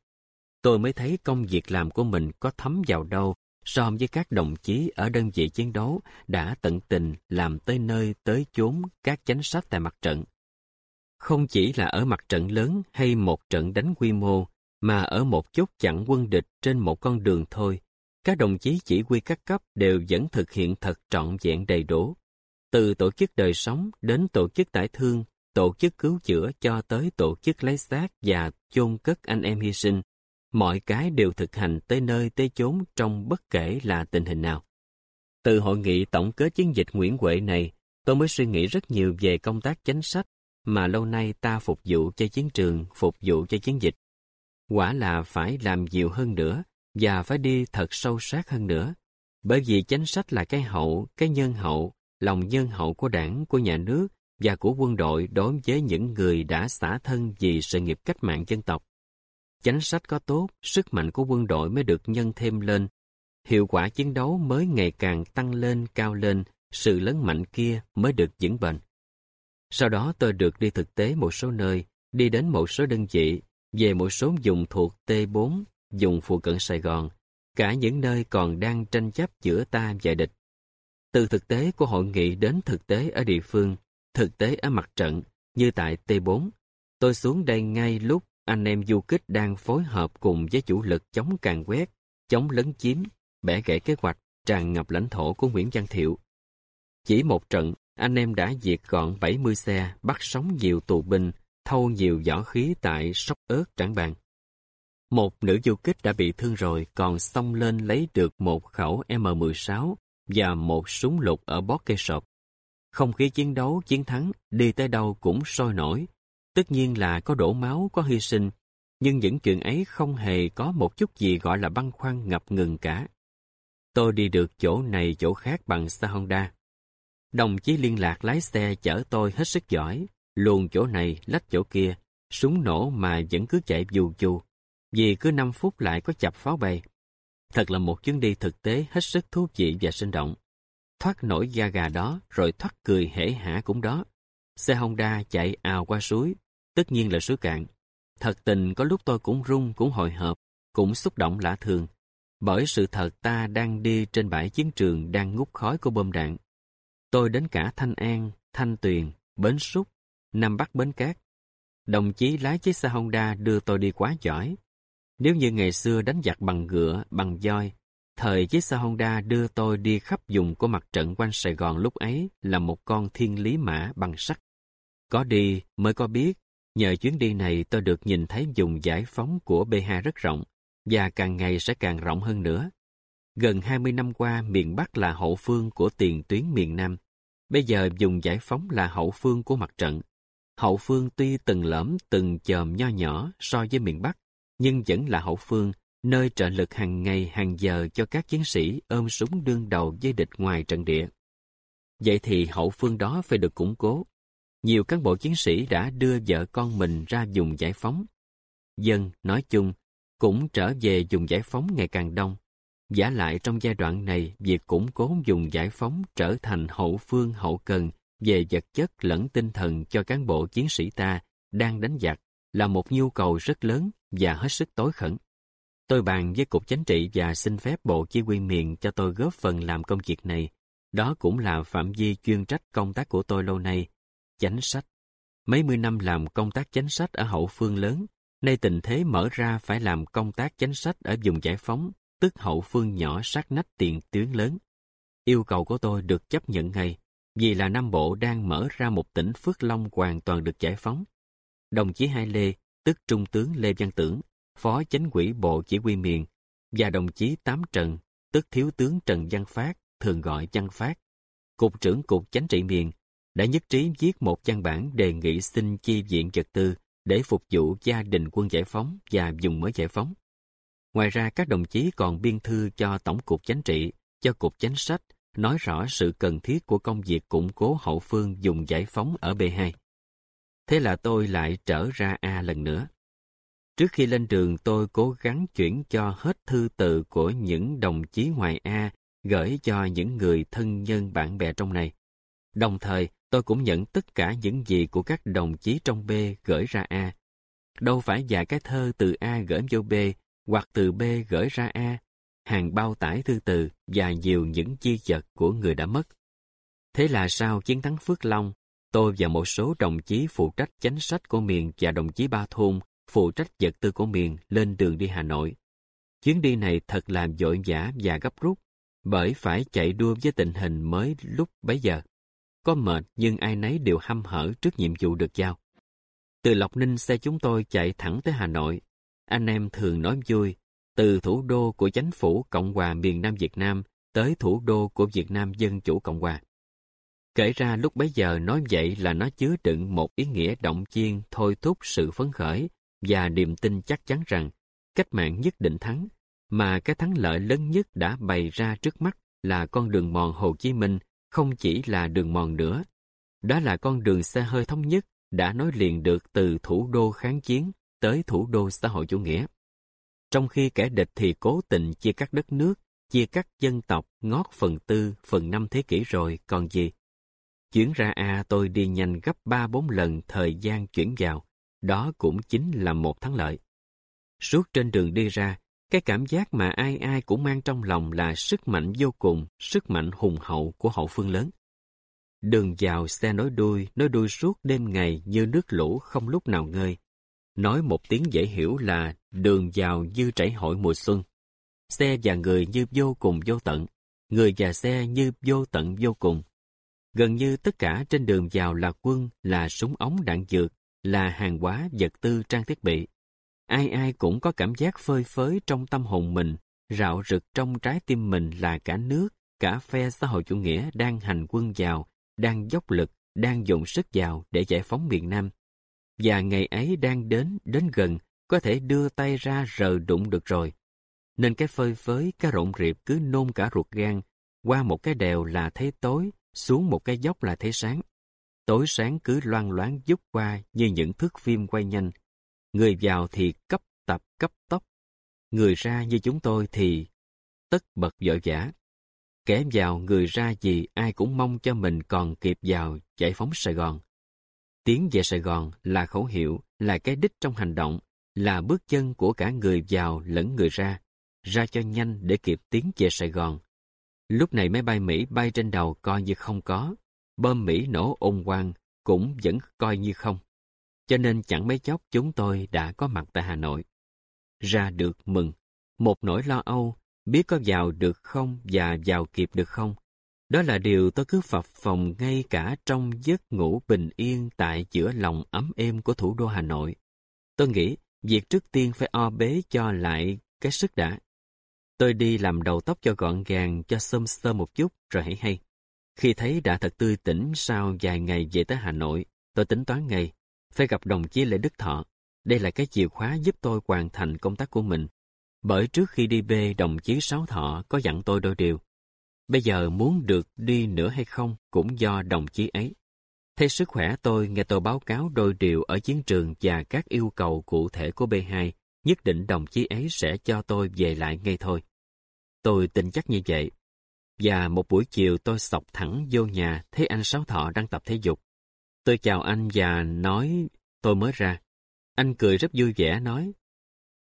Tôi mới thấy công việc làm của mình có thấm vào đâu so với các đồng chí ở đơn vị chiến đấu đã tận tình làm tới nơi tới chốn các chánh sách tại mặt trận. Không chỉ là ở mặt trận lớn hay một trận đánh quy mô, mà ở một chốt chặn quân địch trên một con đường thôi, các đồng chí chỉ huy các cấp đều vẫn thực hiện thật trọn vẹn đầy đủ. Từ tổ chức đời sống đến tổ chức tải thương, tổ chức cứu chữa cho tới tổ chức lấy xác và chôn cất anh em hy sinh, mọi cái đều thực hành tới nơi tới chốn trong bất kể là tình hình nào. Từ hội nghị tổng kết chiến dịch Nguyễn Huệ này, tôi mới suy nghĩ rất nhiều về công tác chánh sách mà lâu nay ta phục vụ cho chiến trường, phục vụ cho chiến dịch. Quả là phải làm nhiều hơn nữa và phải đi thật sâu sát hơn nữa. Bởi vì chánh sách là cái hậu, cái nhân hậu, lòng nhân hậu của đảng, của nhà nước và của quân đội đối với những người đã xả thân vì sự nghiệp cách mạng dân tộc. Chánh sách có tốt, sức mạnh của quân đội mới được nhân thêm lên, hiệu quả chiến đấu mới ngày càng tăng lên cao lên, sự lớn mạnh kia mới được vững bền. Sau đó tôi được đi thực tế một số nơi, đi đến một số đơn vị, về một số vùng thuộc T4, vùng phụ cận Sài Gòn, cả những nơi còn đang tranh chấp giữa ta và địch. Từ thực tế của hội nghị đến thực tế ở địa phương, thực tế ở mặt trận, như tại T4, tôi xuống đây ngay lúc anh em du kích đang phối hợp cùng với chủ lực chống càn quét, chống lấn chiếm, bẻ gãy kế hoạch tràn ngập lãnh thổ của Nguyễn Văn Thiệu. Chỉ một trận, anh em đã diệt gọn 70 xe, bắt sống nhiều tù binh, thâu nhiều võ khí tại Sóc Ớt Trảng bàn. Một nữ du kích đã bị thương rồi, còn xông lên lấy được một khẩu M16 và một súng lục ở bót cây sọp. Không khí chiến đấu, chiến thắng, đi tới đâu cũng sôi nổi. Tất nhiên là có đổ máu, có hy sinh, nhưng những chuyện ấy không hề có một chút gì gọi là băn khoăn ngập ngừng cả. Tôi đi được chỗ này chỗ khác bằng xe Honda. Đồng chí liên lạc lái xe chở tôi hết sức giỏi, luồn chỗ này, lách chỗ kia, súng nổ mà vẫn cứ chạy dù dù, vì cứ 5 phút lại có chập pháo bay. Thật là một chuyến đi thực tế hết sức thú vị và sinh động. Thoát nổi da gà đó, rồi thoát cười hể hả cũng đó. Xe Honda chạy ào qua suối, tất nhiên là suối cạn. Thật tình có lúc tôi cũng rung cũng hồi hộp, cũng xúc động lạ thường. Bởi sự thật ta đang đi trên bãi chiến trường đang ngút khói của bom đạn. Tôi đến cả Thanh An, Thanh Tuyền, Bến Súc, Nam Bắc Bến Cát. Đồng chí lái chiếc xe Honda đưa tôi đi quá giỏi. Nếu như ngày xưa đánh giặc bằng ngựa, bằng voi, thời chiếc xe Honda đưa tôi đi khắp vùng của mặt trận quanh Sài Gòn lúc ấy là một con thiên lý mã bằng sắt. Có đi mới có biết, nhờ chuyến đi này tôi được nhìn thấy vùng giải phóng của B2 rất rộng, và càng ngày sẽ càng rộng hơn nữa. Gần 20 năm qua, miền Bắc là hậu phương của tiền tuyến miền Nam. Bây giờ dùng giải phóng là hậu phương của mặt trận. Hậu phương tuy từng lõm từng chòm nho nhỏ so với miền Bắc, nhưng vẫn là hậu phương, nơi trợ lực hàng ngày hàng giờ cho các chiến sĩ ôm súng đương đầu với địch ngoài trận địa. Vậy thì hậu phương đó phải được củng cố. Nhiều cán bộ chiến sĩ đã đưa vợ con mình ra dùng giải phóng. Dân, nói chung, cũng trở về dùng giải phóng ngày càng đông. Giả lại trong giai đoạn này, việc củng cố dùng giải phóng trở thành hậu phương hậu cần về vật chất lẫn tinh thần cho cán bộ chiến sĩ ta đang đánh giặc là một nhu cầu rất lớn và hết sức tối khẩn. Tôi bàn với Cục Chính trị và xin phép Bộ Chỉ huy miền cho tôi góp phần làm công việc này. Đó cũng là phạm vi chuyên trách công tác của tôi lâu nay. Chánh sách. Mấy mươi năm làm công tác chánh sách ở hậu phương lớn, nay tình thế mở ra phải làm công tác chánh sách ở vùng giải phóng, tức hậu phương nhỏ sát nách tiền tuyến lớn. Yêu cầu của tôi được chấp nhận ngay, vì là Nam Bộ đang mở ra một tỉnh Phước Long hoàn toàn được giải phóng. Đồng chí Hai Lê, tức Trung tướng Lê Văn Tưởng, Phó Chánh quỹ Bộ Chỉ huy miền, và đồng chí Tám Trần, tức Thiếu tướng Trần Văn Phát, thường gọi Văn Phát, Cục trưởng Cục Chánh trị miền, đã nhất trí viết một văn bản đề nghị xin chi viện vật tư để phục vụ gia đình quân giải phóng và dùng mới giải phóng. Ngoài ra các đồng chí còn biên thư cho Tổng cục Chánh trị, cho Cục Chánh sách, nói rõ sự cần thiết của công việc củng cố hậu phương dùng giải phóng ở B2. Thế là tôi lại trở ra A lần nữa. Trước khi lên đường tôi cố gắng chuyển cho hết thư từ của những đồng chí ngoài A gửi cho những người thân nhân bạn bè trong này. Đồng thời, tôi cũng nhận tất cả những gì của các đồng chí trong B gửi ra A. Đâu phải vài cái thơ từ A gửi vô B, hoặc từ B gửi ra A, hàng bao tải thư từ và nhiều những chi vật của người đã mất. Thế là sau chiến thắng Phước Long, tôi và một số đồng chí phụ trách chánh sách của miền và đồng chí Ba Thôn phụ trách vật tư của miền lên đường đi Hà Nội. Chuyến đi này thật làm vội vã và gấp rút, bởi phải chạy đua với tình hình mới lúc bấy giờ. Có mệt nhưng ai nấy đều hăm hở trước nhiệm vụ được giao. Từ Lộc Ninh xe chúng tôi chạy thẳng tới Hà Nội. Anh em thường nói vui, từ thủ đô của chánh phủ Cộng hòa miền Nam Việt Nam tới thủ đô của Việt Nam Dân Chủ Cộng hòa. Kể ra lúc bấy giờ nói vậy là nó chứa đựng một ý nghĩa động viên thôi thúc sự phấn khởi và niềm tin chắc chắn rằng cách mạng nhất định thắng, mà cái thắng lợi lớn nhất đã bày ra trước mắt là con đường mòn Hồ Chí Minh không chỉ là đường mòn nữa. Đó là con đường xe hơi thống nhất đã nối liền được từ thủ đô kháng chiến tới thủ đô xã hội chủ nghĩa. Trong khi kẻ địch thì cố tình chia cắt đất nước, chia cắt dân tộc ngót phần tư, phần năm thế kỷ rồi, còn gì? Chuyển ra A tôi đi nhanh gấp ba bốn lần thời gian chuyển vào, đó cũng chính là một thắng lợi. Suốt trên đường đi ra, cái cảm giác mà ai ai cũng mang trong lòng là sức mạnh vô cùng, sức mạnh hùng hậu của hậu phương lớn. Đường vào xe nối đuôi, nối đuôi suốt đêm ngày như nước lũ không lúc nào ngơi. nói một tiếng dễ hiểu là đường vào như trải hội mùa xuân. Xe và người như vô cùng vô tận, người và xe như vô tận vô cùng. Gần như tất cả trên đường vào là quân, là súng ống đạn dược, là hàng hóa, vật tư, trang thiết bị. Ai ai cũng có cảm giác phơi phới trong tâm hồn mình, rạo rực trong trái tim mình là cả nước, cả phe xã hội chủ nghĩa đang hành quân vào, đang dốc lực, đang dùng sức vào để giải phóng miền Nam. Và ngày ấy đang đến, đến gần, có thể đưa tay ra rờ đụng được rồi. Nên cái phơi phới, cái rộn rịp cứ nôn cả ruột gan, qua một cái đèo là thấy tối, xuống một cái dốc là thấy sáng. Tối sáng cứ loan loáng dút qua như những thước phim quay nhanh. Người vào thì cấp tập cấp tốc. Người ra như chúng tôi thì tất bật vội vã. Kẻ vào người ra gì ai cũng mong cho mình còn kịp vào giải phóng Sài Gòn. Tiến về Sài Gòn là khẩu hiệu, là cái đích trong hành động, là bước chân của cả người vào lẫn người ra, ra cho nhanh để kịp tiến về Sài Gòn. Lúc này máy bay Mỹ bay trên đầu coi như không có, bom Mỹ nổ ôn quang cũng vẫn coi như không. Cho nên chẳng mấy chốc chúng tôi đã có mặt tại Hà Nội. Ra được mừng, một nỗi lo âu, biết có vào được không và vào kịp được không. Đó là điều tôi cứ phập phòng ngay cả trong giấc ngủ bình yên tại giữa lòng ấm êm của thủ đô Hà Nội. Tôi nghĩ việc trước tiên phải o bế cho lại cái sức đã. Tôi đi làm đầu tóc cho gọn gàng, cho sơm sơ một chút rồi hãy hay. Khi thấy đã thật tươi tỉnh sau vài ngày về tới Hà Nội, tôi tính toán ngay, phải gặp đồng chí Lê Đức Thọ. Đây là cái chìa khóa giúp tôi hoàn thành công tác của mình. Bởi trước khi đi bê, đồng chí Sáu Thọ có dặn tôi đôi điều. Bây giờ muốn được đi nữa hay không cũng do đồng chí ấy. Thấy sức khỏe tôi nghe tôi báo cáo đôi điều ở chiến trường và các yêu cầu cụ thể của B2, nhất định đồng chí ấy sẽ cho tôi về lại ngay thôi. Tôi tin chắc như vậy. Và một buổi chiều tôi sọc thẳng vô nhà thấy anh Sáu Thọ đang tập thể dục. Tôi chào anh và nói tôi mới ra. Anh cười rất vui vẻ nói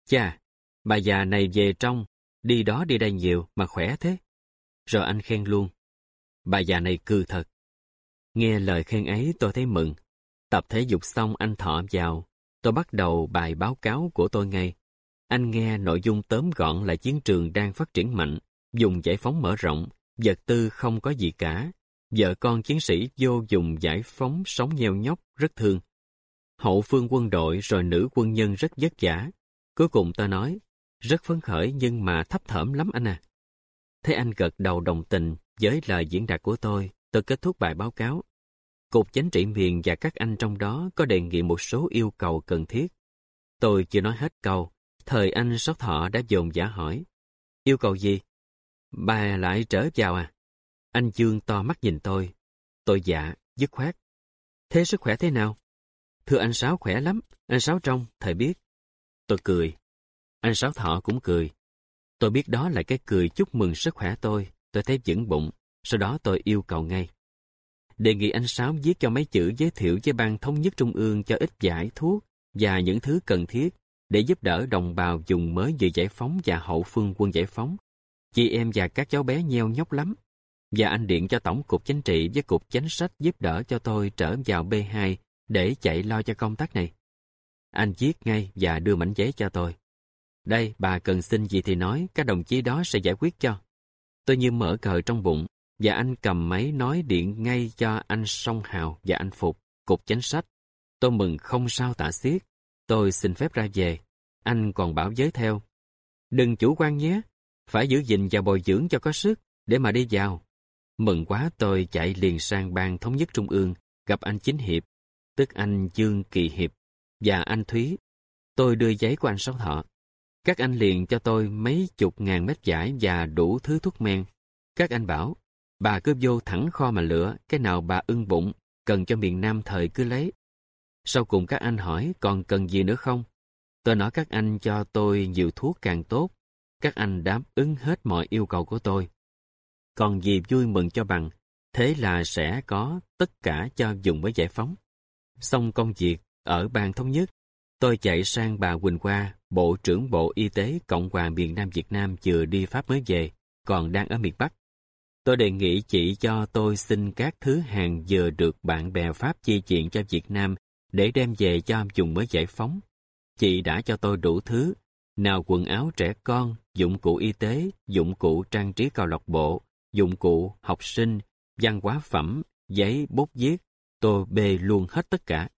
Chà, bà già này về trong, đi đó đi đây nhiều mà khỏe thế. Rồi anh khen luôn. Bà già này cư thật. Nghe lời khen ấy tôi thấy mừng. Tập thể dục xong anh Thọ vào. Tôi bắt đầu bài báo cáo của tôi ngay. Anh nghe nội dung tóm gọn là chiến trường đang phát triển mạnh, dùng giải phóng mở rộng, vật tư không có gì cả. Vợ con chiến sĩ vô dùng giải phóng sống nheo nhóc, rất thương. Hậu phương quân đội rồi nữ quân nhân rất vất vả. Cuối cùng tôi nói, rất phấn khởi nhưng mà thấp thởm lắm anh à. Thấy anh gật đầu đồng tình với lời diễn đạt của tôi, tôi kết thúc bài báo cáo. Cục Chính trị miền và các anh trong đó có đề nghị một số yêu cầu cần thiết. Tôi chưa nói hết câu, thời anh sót thọ đã dồn giả hỏi. Yêu cầu gì? Bà lại trở vào à? Anh Dương to mắt nhìn tôi. Tôi dạ, dứt khoát. Thế sức khỏe thế nào? Thưa anh Sáu khỏe lắm, anh Sáu trong, thầy biết. Tôi cười. Anh Sáu Thọ cũng cười. Tôi biết đó là cái cười chúc mừng sức khỏe tôi. Tôi thấy vững bụng. Sau đó tôi yêu cầu ngay. Đề nghị anh Sáu viết cho mấy chữ giới thiệu với ban thống nhất trung ương cho ít giải thuốc và những thứ cần thiết để giúp đỡ đồng bào dùng mới vừa giải phóng và hậu phương quân giải phóng. Chị em và các cháu bé nheo nhóc lắm. Và anh điện cho Tổng cục Chính trị với Cục Chính sách giúp đỡ cho tôi trở vào B2 để chạy lo cho công tác này. Anh viết ngay và đưa mảnh giấy cho tôi. Đây, bà cần xin gì thì nói, các đồng chí đó sẽ giải quyết cho. Tôi như mở cờ trong bụng, và anh cầm máy nói điện ngay cho anh Song Hào và anh Phục, cục chánh sách. Tôi mừng không sao tả xiết. Tôi xin phép ra về. Anh còn bảo giới theo. Đừng chủ quan nhé, phải giữ gìn và bồi dưỡng cho có sức để mà đi vào. Mừng quá tôi chạy liền sang ban thống nhất trung ương, gặp anh Chính Hiệp, tức anh Dương Kỳ Hiệp, và anh Thúy. Tôi đưa giấy của anh Sáu Thọ. Các anh liền cho tôi mấy chục ngàn mét giải và đủ thứ thuốc men. Các anh bảo, bà cứ vô thẳng kho mà lựa, cái nào bà ưng bụng, cần cho miền Nam thời cứ lấy. Sau cùng các anh hỏi còn cần gì nữa không? Tôi nói các anh cho tôi nhiều thuốc càng tốt. Các anh đáp ứng hết mọi yêu cầu của tôi. Còn gì vui mừng cho bằng, thế là sẽ có tất cả cho dùng với giải phóng. Xong công việc, ở ban thống nhất, tôi chạy sang bà Quỳnh Hoa, Bộ trưởng Bộ Y tế Cộng hòa miền Nam Việt Nam vừa đi Pháp mới về, còn đang ở miền Bắc. Tôi đề nghị chị cho tôi xin các thứ hàng vừa được bạn bè Pháp chi chuyện cho Việt Nam để đem về cho dùng mới giải phóng. chị đã cho tôi đủ thứ, nào quần áo trẻ con, dụng cụ y tế, dụng cụ trang trí câu lạc bộ, dụng cụ học sinh, văn hóa phẩm, giấy, bút viết, tôi bê luôn hết tất cả.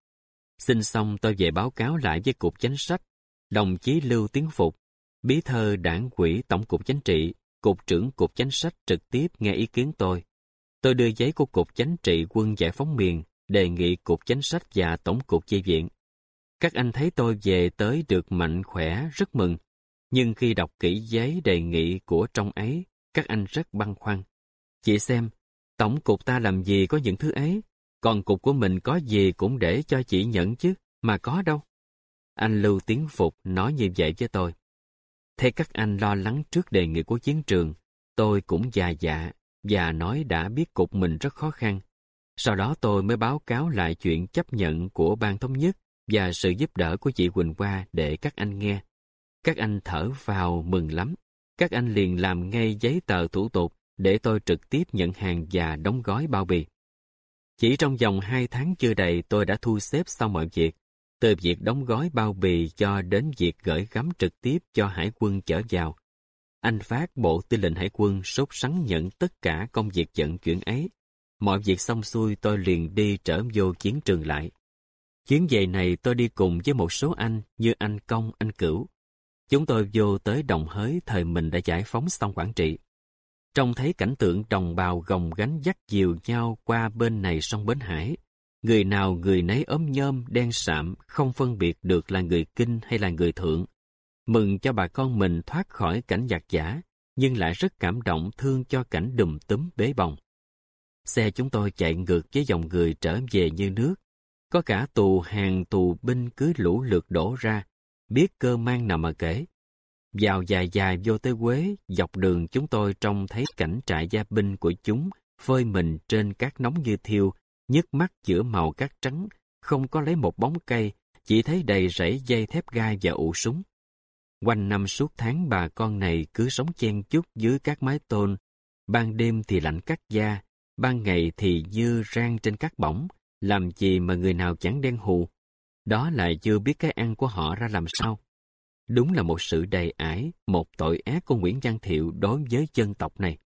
Xin xong tôi về báo cáo lại với Cục chính sách, đồng chí Lưu Tiến Phục, bí thư đảng quỹ Tổng cục Chính trị, Cục trưởng Cục chính sách trực tiếp nghe ý kiến tôi. Tôi đưa giấy của Cục chính trị quân giải phóng miền, đề nghị Cục chính sách và Tổng cục chi viện. Các anh thấy tôi về tới được mạnh khỏe, rất mừng. Nhưng khi đọc kỹ giấy đề nghị của trong ấy, các anh rất băn khoăn. Chị xem, tổng cục ta làm gì có những thứ ấy, còn cục của mình có gì cũng để cho chị nhận chứ, mà có đâu. Anh Lưu Tiến Phục nói như vậy với tôi. Thế các anh lo lắng trước đề nghị của chiến trường, tôi cũng già dạ và nói đã biết cục mình rất khó khăn. Sau đó tôi mới báo cáo lại chuyện chấp nhận của ban thống nhất và sự giúp đỡ của chị Quỳnh Hoa để các anh nghe. Các anh thở vào mừng lắm. Các anh liền làm ngay giấy tờ thủ tục để tôi trực tiếp nhận hàng và đóng gói bao bì. Chỉ trong vòng hai tháng chưa đầy tôi đã thu xếp xong mọi việc, từ việc đóng gói bao bì cho đến việc gửi gắm trực tiếp cho hải quân chở vào. Anh Phát Bộ Tư lệnh Hải quân sốt sắng nhận tất cả công việc vận chuyển ấy. Mọi việc xong xuôi tôi liền đi trở vô chiến trường lại. Chuyến về này tôi đi cùng với một số anh như anh Công, anh Cửu. Chúng tôi vô tới Đồng Hới thời mình đã giải phóng xong Quảng Trị. Trông thấy cảnh tượng đồng bào gồng gánh dắt dìu nhau qua bên này sông Bến Hải. Người nào người nấy ốm nhôm, đen sạm, không phân biệt được là người kinh hay là người thượng. Mừng cho bà con mình thoát khỏi cảnh giặc giả, nhưng lại rất cảm động thương cho cảnh đùm túm bế bồng. Xe chúng tôi chạy ngược với dòng người trở về như nước. Có cả tù hàng tù binh cứ lũ lượt đổ ra, biết cơ mang nào mà kể. Vào dài dài vô tới Quế, dọc đường chúng tôi trông thấy cảnh trại gia binh của chúng phơi mình trên cát nóng như thiêu, nhức mắt giữa màu cát trắng, không có lấy một bóng cây, chỉ thấy đầy rẫy dây thép gai và ụ súng. Quanh năm suốt tháng bà con này cứ sống chen chúc dưới các mái tôn, ban đêm thì lạnh cắt da, ban ngày thì như rang trên các bỏng, làm gì mà người nào chẳng đen hù. Đó lại chưa biết cái ăn của họ ra làm sao. Đúng là một sự đầy ải, một tội ác của Nguyễn Văn Thiệu đối với dân tộc này.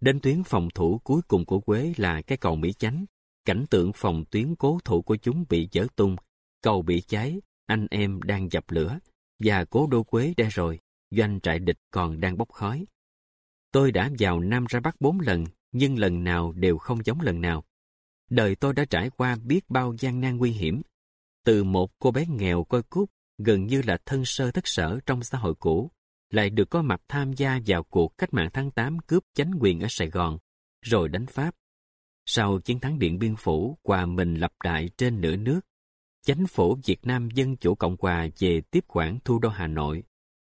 Đến tuyến phòng thủ cuối cùng của Quế là cái cầu Mỹ Chánh. Cảnh tượng phòng tuyến cố thủ của chúng bị dở tung, cầu bị cháy, anh em đang dập lửa, và cố đô Quế đã rồi, doanh trại địch còn đang bốc khói. Tôi đã vào Nam ra Bắc bốn lần, nhưng lần nào đều không giống lần nào. Đời tôi đã trải qua biết bao gian nan nguy hiểm. Từ một cô bé nghèo coi cút, gần như là thân sơ thất sở trong xã hội cũ, lại được có mặt tham gia vào cuộc cách mạng tháng 8 cướp chánh quyền ở Sài Gòn, rồi đánh Pháp. Sau chiến thắng Điện Biên Phủ, hòa mình lập đại trên nửa nước, chánh phủ Việt Nam Dân Chủ Cộng Hòa về tiếp quản thu đô Hà Nội,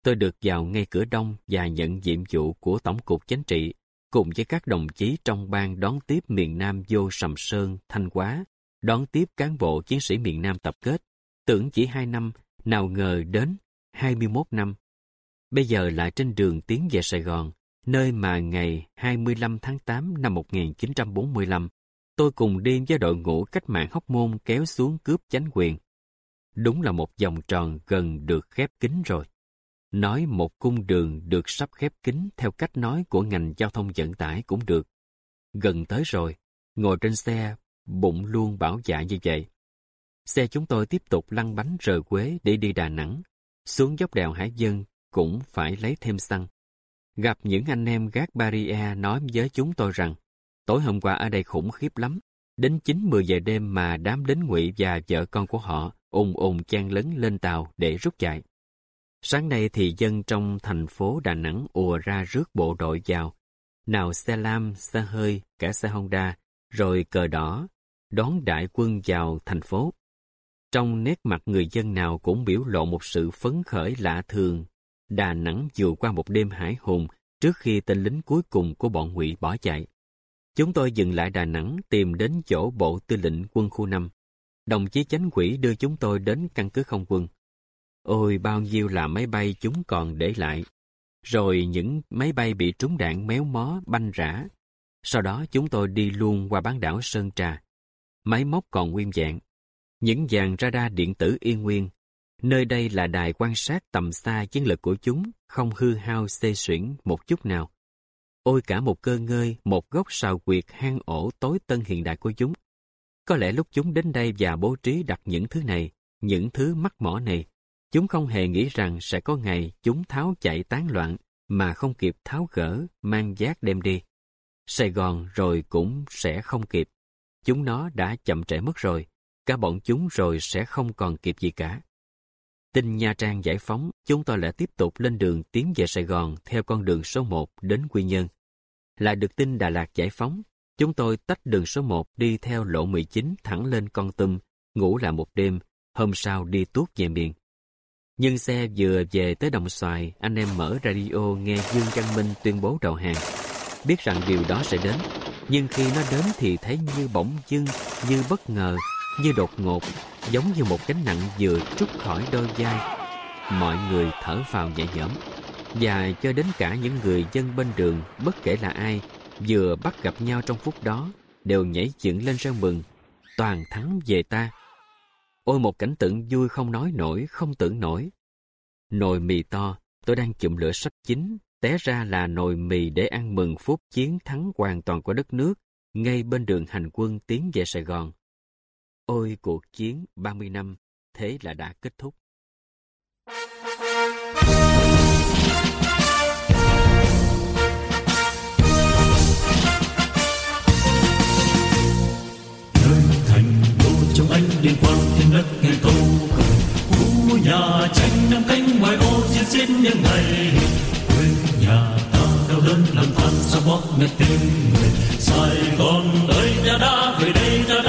tôi được vào ngay cửa đông và nhận nhiệm vụ của Tổng cục Chính trị cùng với các đồng chí trong ban đón tiếp miền Nam vô Sầm Sơn, Thanh Hóa, đón tiếp cán bộ chiến sĩ miền Nam tập kết. Tưởng chỉ hai năm, nào ngờ đến 21 năm. Bây giờ lại trên đường tiến về Sài Gòn, nơi mà ngày 25 tháng 8 năm 1945, tôi cùng đi với đội ngũ cách mạng Hóc Môn kéo xuống cướp chánh quyền. Đúng là một vòng tròn gần được khép kín rồi. Nói một cung đường được sắp khép kín theo cách nói của ngành giao thông vận tải cũng được. Gần tới rồi, ngồi trên xe, bụng luôn bảo dạ như vậy. Xe chúng tôi tiếp tục lăn bánh rời Quế để đi Đà Nẵng. Xuống dốc đèo Hải Dân cũng phải lấy thêm xăng. Gặp những anh em gác barrier nói với chúng tôi rằng tối hôm qua ở đây khủng khiếp lắm. Đến 9-10 giờ đêm mà đám lính ngụy và vợ con của họ ùng ùng chen lấn lên tàu để rút chạy. Sáng nay thì dân trong thành phố Đà Nẵng ùa ra rước bộ đội vào. Nào xe lam, xe hơi, cả xe Honda, rồi cờ đỏ, đón đại quân vào thành phố. Trong nét mặt người dân nào cũng biểu lộ một sự phấn khởi lạ thường. Đà Nẵng vừa qua một đêm hải hùng trước khi tên lính cuối cùng của bọn ngụy bỏ chạy. Chúng tôi dừng lại Đà Nẵng tìm đến chỗ bộ tư lệnh quân khu 5. Đồng chí chánh quỷ đưa chúng tôi đến căn cứ không quân. Ôi bao nhiêu là máy bay chúng còn để lại. Rồi những máy bay bị trúng đạn méo mó, banh rã. Sau đó chúng tôi đi luôn qua bán đảo Sơn Trà. Máy móc còn nguyên dạng. Những dàn radar điện tử yên nguyên. Nơi đây là đài quan sát tầm xa chiến lực của chúng, không hư hao xê xuyển một chút nào. Ôi cả một cơ ngơi, một góc sào quyệt hang ổ tối tân hiện đại của chúng. Có lẽ lúc chúng đến đây và bố trí đặt những thứ này, những thứ mắc mỏ này, chúng không hề nghĩ rằng sẽ có ngày chúng tháo chạy tán loạn mà không kịp tháo gỡ, mang giác đem đi. Sài Gòn rồi cũng sẽ không kịp. Chúng nó đã chậm trễ mất rồi, cả bọn chúng rồi sẽ không còn kịp gì cả. Tin Nha Trang giải phóng, chúng tôi lại tiếp tục lên đường tiến về Sài Gòn theo con đường số 1 đến Quy Nhơn. Lại được tin Đà Lạt giải phóng, chúng tôi tách đường số 1 đi theo lộ 19 thẳng lên Con Tum, ngủ lại một đêm, hôm sau đi tuốt về miền. Nhưng xe vừa về tới Đồng Xoài, anh em mở radio nghe Dương Văn Minh tuyên bố đầu hàng. Biết rằng điều đó sẽ đến, nhưng khi nó đến thì thấy như bỗng dưng, như bất ngờ, như đột ngột, giống như một gánh nặng vừa trút khỏi đôi vai. Mọi người thở phào nhẹ nhõm, và cho đến cả những người dân bên đường, bất kể là ai, vừa bắt gặp nhau trong phút đó, đều nhảy dựng lên reo mừng, toàn thắng về ta. Ôi một cảnh tượng vui không nói nổi, không tưởng nổi. Nồi mì to, tôi đang chụm lửa sắp chín, té ra là nồi mì để ăn mừng phút chiến thắng hoàn toàn của đất nước, ngay bên đường hành quân tiến về Sài Gòn. Ôi cuộc chiến 30 năm, thế là đã kết thúc. nơi thành đô trong anh liên quan thiên đất nghe câu cờ, cú nhà tranh năm cánh ngoài ô diễn diễn những ngày đơn đau đớn làm than sao bóp nghe tên mình sài gòn ơi ta đã về đây ta đã